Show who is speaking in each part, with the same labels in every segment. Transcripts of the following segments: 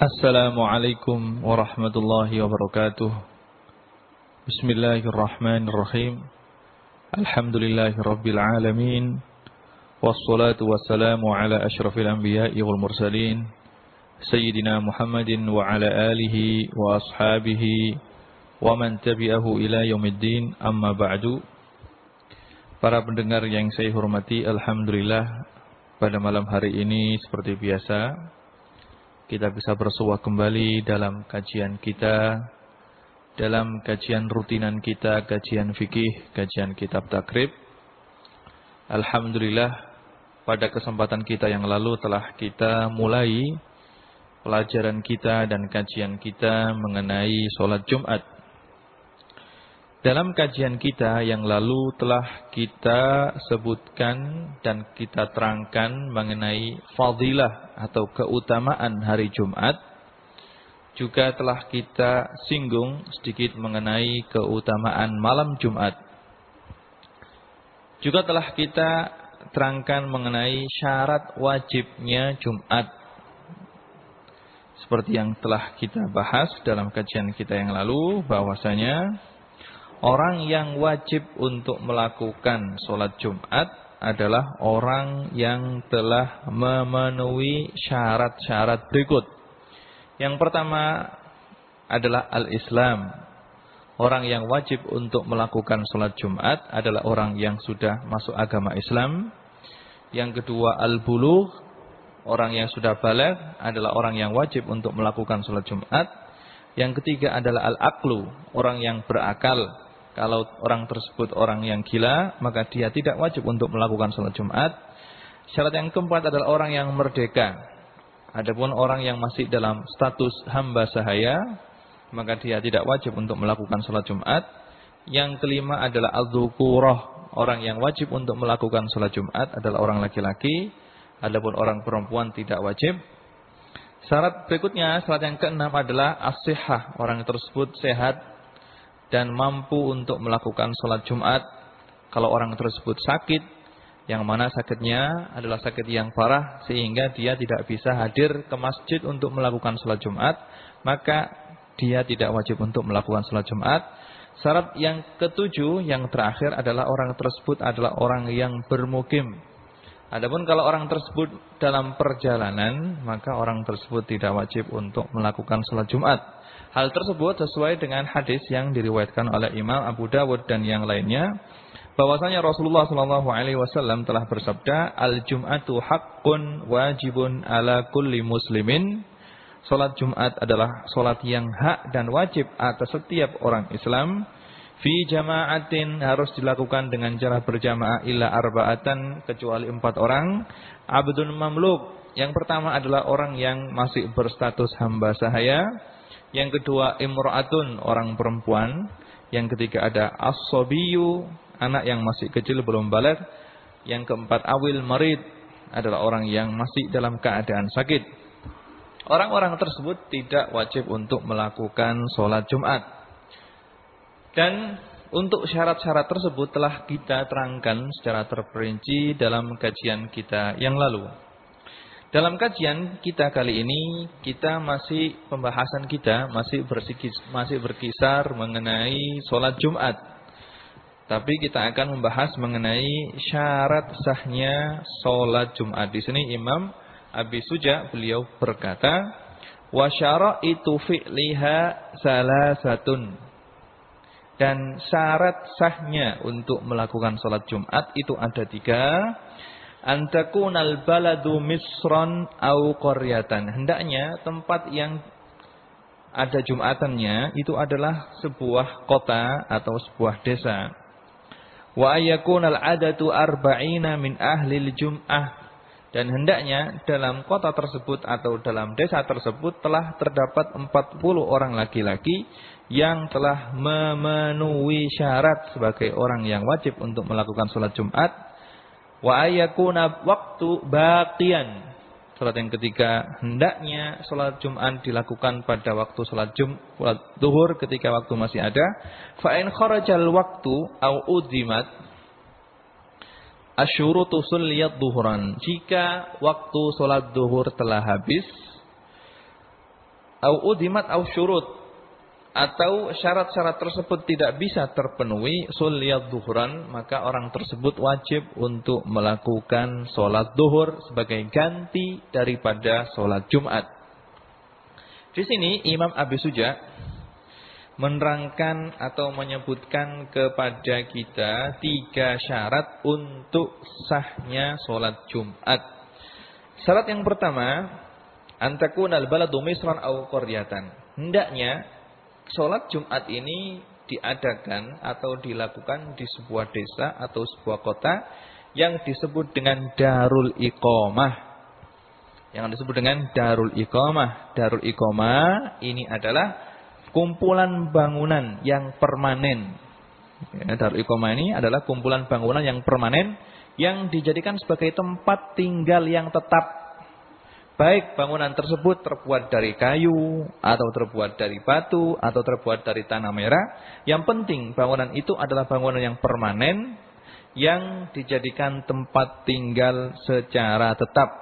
Speaker 1: Assalamualaikum warahmatullahi wabarakatuh. Bismillahirrahmanirrahim. Alhamdulillahi rabbil alamin. Wassalatu wassalamu ala ashrafil anbiya'i wal mursalin. Sayyidina Muhammadin wa ala alihi wa ashabihi wa man tabi'ahu ila yaumiddin amma ba'du. Para pendengar yang saya hormati, Alhamdulillah pada malam hari ini seperti biasa kita bisa bersuah kembali dalam kajian kita, dalam kajian rutinan kita, kajian fikih, kajian kitab takrib. Alhamdulillah, pada kesempatan kita yang lalu telah kita mulai pelajaran kita dan kajian kita mengenai sholat Jumat. Dalam kajian kita yang lalu telah kita sebutkan dan kita terangkan mengenai fadilah atau keutamaan hari Jumat. Juga telah kita singgung sedikit mengenai keutamaan malam Jumat. Juga telah kita terangkan mengenai syarat wajibnya Jumat. Seperti yang telah kita bahas dalam kajian kita yang lalu bahwasanya Orang yang wajib untuk melakukan sholat Jumat adalah orang yang telah memenuhi syarat-syarat berikut. Yang pertama adalah al-Islam. Orang yang wajib untuk melakukan sholat Jumat adalah orang yang sudah masuk agama Islam. Yang kedua al-buluh. Orang yang sudah balik adalah orang yang wajib untuk melakukan sholat Jumat. Yang ketiga adalah al-aqlu. Orang yang berakal kalau orang tersebut orang yang gila, maka dia tidak wajib untuk melakukan sholat Jumat. Syarat yang keempat adalah orang yang merdeka. Adapun orang yang masih dalam status hamba sahaya, maka dia tidak wajib untuk melakukan sholat Jumat. Yang kelima adalah al-dhukurah. Orang yang wajib untuk melakukan sholat Jumat adalah orang laki-laki. Adapun orang perempuan tidak wajib. Syarat berikutnya, syarat yang keenam adalah as Orang tersebut sehat dan mampu untuk melakukan sholat Jumat. Kalau orang tersebut sakit, yang mana sakitnya adalah sakit yang parah sehingga dia tidak bisa hadir ke masjid untuk melakukan sholat Jumat, maka dia tidak wajib untuk melakukan sholat Jumat. Syarat yang ketujuh, yang terakhir adalah orang tersebut adalah orang yang bermukim. Adapun kalau orang tersebut dalam perjalanan, maka orang tersebut tidak wajib untuk melakukan sholat Jumat. Hal tersebut sesuai dengan hadis yang diriwayatkan oleh Imam Abu Dawud dan yang lainnya. Bahwasanya Rasulullah Shallallahu alaihi wasallam telah bersabda al-jum'atu haqqun wajibun ala kulli muslimin. Salat Jumat adalah salat yang hak dan wajib atas setiap orang Islam. Fi jama'atin harus dilakukan dengan cara berjamaah illa arba'atan kecuali empat orang. Abdun mamluk yang pertama adalah orang yang masih berstatus hamba sahaya yang kedua imra'atun, orang perempuan. Yang ketiga ada as anak yang masih kecil belum balik. Yang keempat awil marid, adalah orang yang masih dalam keadaan sakit. Orang-orang tersebut tidak wajib untuk melakukan sholat Jumat. Dan untuk syarat-syarat tersebut telah kita terangkan secara terperinci dalam kajian kita yang lalu. Dalam kajian kita kali ini kita masih pembahasan kita masih bersikis, masih berkisar mengenai sholat Jumat. Tapi kita akan membahas mengenai syarat sahnya sholat Jumat. Di sini Imam Abi Suja beliau berkata, wa itu fi'liha salah satun. Dan syarat sahnya untuk melakukan sholat Jumat itu ada tiga antakunal baladu misron au qaryatan. Hendaknya tempat yang ada jumatannya itu adalah sebuah kota atau sebuah desa. Wa ayakunal adatu arba'ina min ahli jum'ah. Dan hendaknya dalam kota tersebut atau dalam desa tersebut telah terdapat 40 orang laki-laki yang telah memenuhi syarat sebagai orang yang wajib untuk melakukan sholat Jumat Wa ayakuna waktu baqian. Salat yang ketiga, hendaknya salat Jumat dilakukan pada waktu salat Jum, salat duhur ketika waktu masih ada. Fa in kharajal waktu au udimat asyurutu sulliyat duhuran. Jika waktu salat duhur telah habis, au udimat au syurut atau syarat-syarat tersebut tidak bisa terpenuhi sulliyat duhuran maka orang tersebut wajib untuk melakukan sholat duhur sebagai ganti daripada sholat Jumat. Di sini Imam Abi Suja menerangkan atau menyebutkan kepada kita tiga syarat untuk sahnya sholat Jumat. Syarat yang pertama, antakun al-baladu misran au qaryatan. Hendaknya sholat Jumat ini diadakan atau dilakukan di sebuah desa atau sebuah kota yang disebut dengan Darul Iqamah. Yang disebut dengan Darul Iqamah. Darul Iqamah ini adalah kumpulan bangunan yang permanen. Ya, Darul Iqamah ini adalah kumpulan bangunan yang permanen yang dijadikan sebagai tempat tinggal yang tetap Baik bangunan tersebut terbuat dari kayu, atau terbuat dari batu, atau terbuat dari tanah merah. Yang penting bangunan itu adalah bangunan yang permanen, yang dijadikan tempat tinggal secara tetap.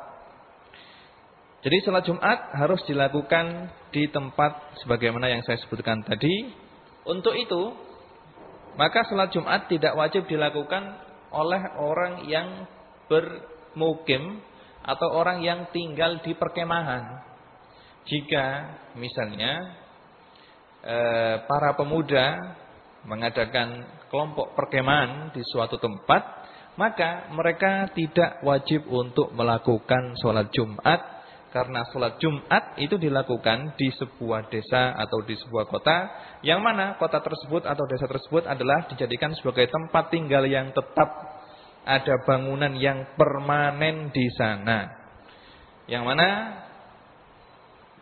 Speaker 1: Jadi sholat Jumat harus dilakukan di tempat sebagaimana yang saya sebutkan tadi. Untuk itu, maka sholat Jumat tidak wajib dilakukan oleh orang yang bermukim atau orang yang tinggal di perkemahan. Jika misalnya eh, para pemuda mengadakan kelompok perkemahan di suatu tempat, maka mereka tidak wajib untuk melakukan sholat Jumat karena sholat Jumat itu dilakukan di sebuah desa atau di sebuah kota yang mana kota tersebut atau desa tersebut adalah dijadikan sebagai tempat tinggal yang tetap ada bangunan yang permanen di sana. Yang mana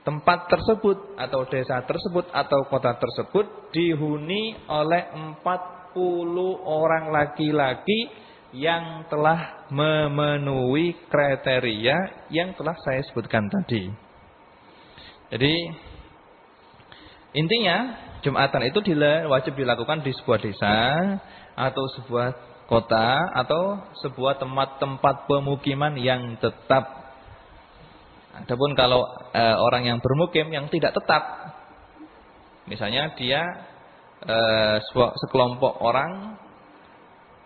Speaker 1: tempat tersebut atau desa tersebut atau kota tersebut dihuni oleh 40 orang laki-laki yang telah memenuhi kriteria yang telah saya sebutkan tadi. Jadi intinya Jumatan itu wajib dilakukan di sebuah desa atau sebuah kota atau sebuah tempat-tempat pemukiman yang tetap. Adapun kalau e, orang yang bermukim yang tidak tetap, misalnya dia e, sekelompok orang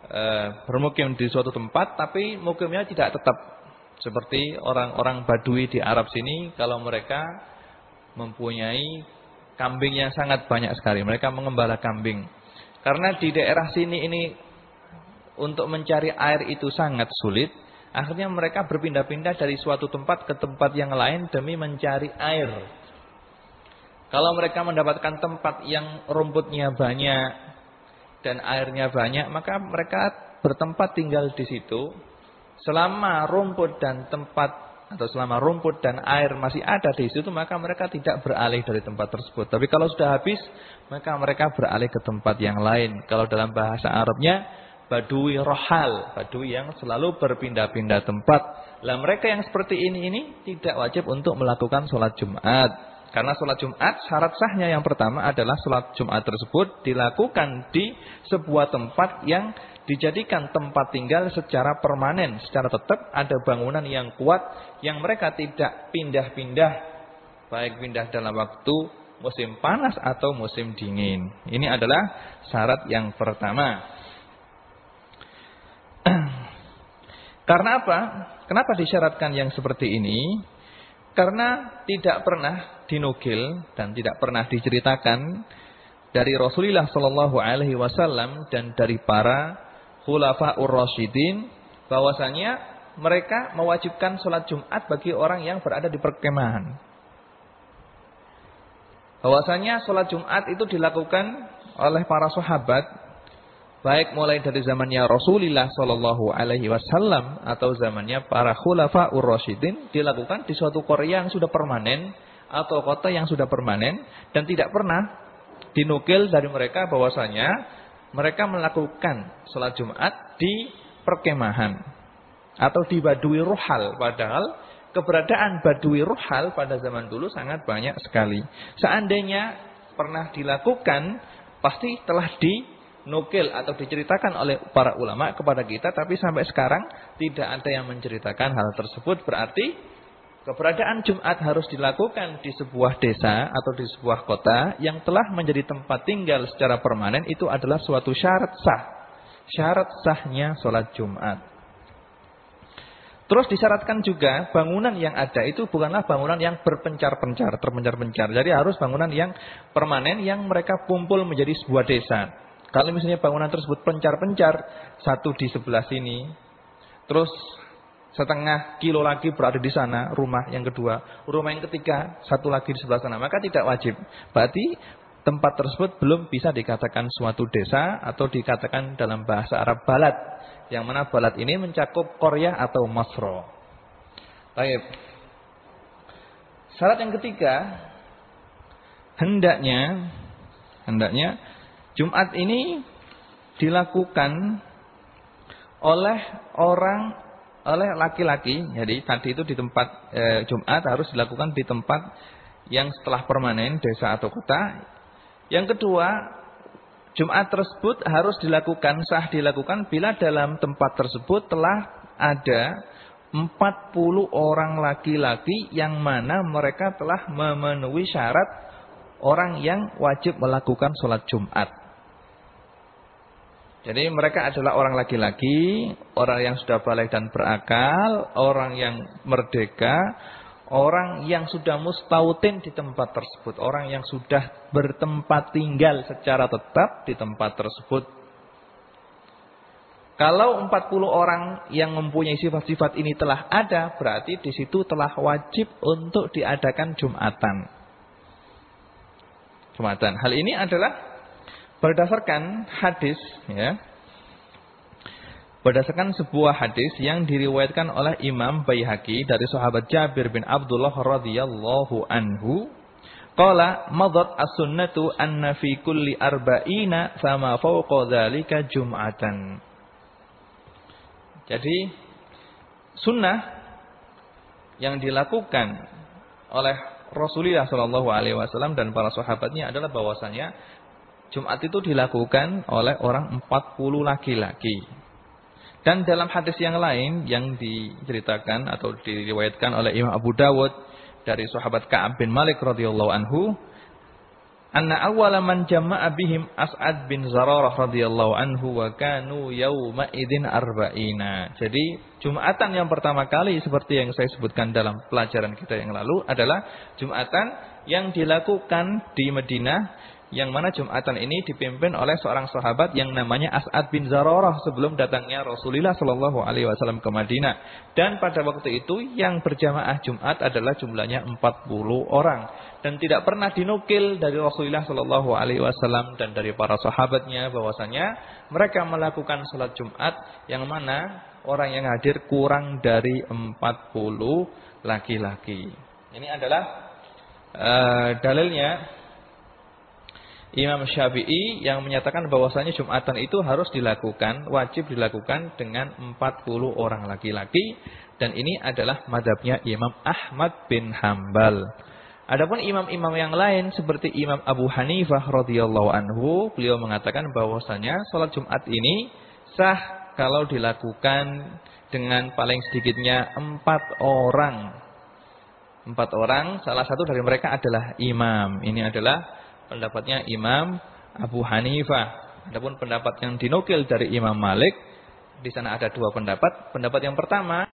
Speaker 1: e, bermukim di suatu tempat, tapi mukimnya tidak tetap. Seperti orang-orang Badui di Arab sini, kalau mereka mempunyai kambing yang sangat banyak sekali, mereka mengembala kambing. Karena di daerah sini ini untuk mencari air itu sangat sulit. Akhirnya mereka berpindah-pindah dari suatu tempat ke tempat yang lain demi mencari air. Kalau mereka mendapatkan tempat yang rumputnya banyak dan airnya banyak, maka mereka bertempat tinggal di situ. Selama rumput dan tempat atau selama rumput dan air masih ada di situ, maka mereka tidak beralih dari tempat tersebut. Tapi kalau sudah habis, maka mereka beralih ke tempat yang lain. Kalau dalam bahasa Arabnya, badui rohal, badui yang selalu berpindah-pindah tempat. Lah mereka yang seperti ini ini tidak wajib untuk melakukan sholat Jumat. Karena sholat Jumat syarat sahnya yang pertama adalah sholat Jumat tersebut dilakukan di sebuah tempat yang dijadikan tempat tinggal secara permanen, secara tetap ada bangunan yang kuat yang mereka tidak pindah-pindah, baik pindah dalam waktu musim panas atau musim dingin. Ini adalah syarat yang pertama. Karena apa? Kenapa disyaratkan yang seperti ini? Karena tidak pernah dinukil dan tidak pernah diceritakan dari Rasulullah Shallallahu Alaihi Wasallam dan dari para khulafaur rasyidin bahwasanya mereka mewajibkan sholat Jumat bagi orang yang berada di perkemahan. Bahwasanya sholat Jumat itu dilakukan oleh para sahabat baik mulai dari zamannya Rasulullah Shallallahu Alaihi Wasallam atau zamannya para khulafa ur-rasyidin dilakukan di suatu Korea yang sudah permanen atau kota yang sudah permanen dan tidak pernah dinukil dari mereka bahwasanya mereka melakukan sholat Jumat di perkemahan atau di Badui Ruhal. Padahal keberadaan Badui Ruhal pada zaman dulu sangat banyak sekali. Seandainya pernah dilakukan pasti telah di nukil atau diceritakan oleh para ulama kepada kita tapi sampai sekarang tidak ada yang menceritakan hal tersebut berarti Keberadaan Jumat harus dilakukan di sebuah desa atau di sebuah kota yang telah menjadi tempat tinggal secara permanen itu adalah suatu syarat sah. Syarat sahnya sholat Jumat. Terus disyaratkan juga bangunan yang ada itu bukanlah bangunan yang berpencar-pencar, terpencar-pencar. Jadi harus bangunan yang permanen yang mereka kumpul menjadi sebuah desa. Kalau misalnya bangunan tersebut pencar-pencar, satu di sebelah sini, terus setengah kilo lagi berada di sana, rumah yang kedua, rumah yang ketiga, satu lagi di sebelah sana, maka tidak wajib. Berarti tempat tersebut belum bisa dikatakan suatu desa atau dikatakan dalam bahasa Arab balad. Yang mana balad ini mencakup Korea atau Masro. Baik. Syarat yang ketiga, hendaknya hendaknya Jumat ini dilakukan oleh orang oleh laki-laki. Jadi tadi itu di tempat e, Jumat harus dilakukan di tempat yang setelah permanen desa atau kota. Yang kedua, Jumat tersebut harus dilakukan sah dilakukan bila dalam tempat tersebut telah ada 40 orang laki-laki yang mana mereka telah memenuhi syarat orang yang wajib melakukan sholat Jumat. Jadi mereka adalah orang laki-laki, orang yang sudah balik dan berakal, orang yang merdeka, orang yang sudah mustautin di tempat tersebut, orang yang sudah bertempat tinggal secara tetap di tempat tersebut. Kalau 40 orang yang mempunyai sifat-sifat ini telah ada, berarti di situ telah wajib untuk diadakan Jumatan. Jumatan. Hal ini adalah Berdasarkan hadis ya. Berdasarkan sebuah hadis yang diriwayatkan oleh Imam Baihaqi dari sahabat Jabir bin Abdullah radhiyallahu anhu, qala madat as-sunnatu anna fi kulli arba'ina sama fawqa dzalika jum'atan. Jadi sunnah yang dilakukan oleh Rasulullah Shallallahu Alaihi Wasallam dan para sahabatnya adalah bahwasanya Jumat itu dilakukan oleh orang 40 laki-laki. Dan dalam hadis yang lain yang diceritakan atau diriwayatkan oleh Imam Abu Dawud dari sahabat Ka'ab bin Malik radhiyallahu anhu, anna awwala man jama'a bihim As'ad bin Zararah radhiyallahu anhu wa kanu yauma idzin arba'ina. Jadi Jumatan yang pertama kali seperti yang saya sebutkan dalam pelajaran kita yang lalu adalah Jumatan yang dilakukan di Madinah yang mana Jumatan ini dipimpin oleh seorang sahabat yang namanya As'ad bin Zararah sebelum datangnya Rasulullah Shallallahu alaihi wasallam ke Madinah. Dan pada waktu itu yang berjamaah Jumat adalah jumlahnya 40 orang dan tidak pernah dinukil dari Rasulullah Shallallahu alaihi wasallam dan dari para sahabatnya bahwasanya mereka melakukan salat Jumat yang mana orang yang hadir kurang dari 40 laki-laki. Ini adalah uh, dalilnya Imam Syafi'i yang menyatakan bahwasanya Jumatan itu harus dilakukan, wajib dilakukan dengan 40 orang laki-laki dan ini adalah madhabnya Imam Ahmad bin Hambal. Adapun imam-imam yang lain seperti Imam Abu Hanifah radhiyallahu anhu, beliau mengatakan bahwasanya salat Jumat ini sah kalau dilakukan dengan paling sedikitnya empat orang. Empat orang, salah satu dari mereka adalah imam. Ini adalah pendapatnya Imam Abu Hanifah. Adapun pendapat yang dinukil dari Imam Malik, di sana ada dua pendapat. Pendapat yang pertama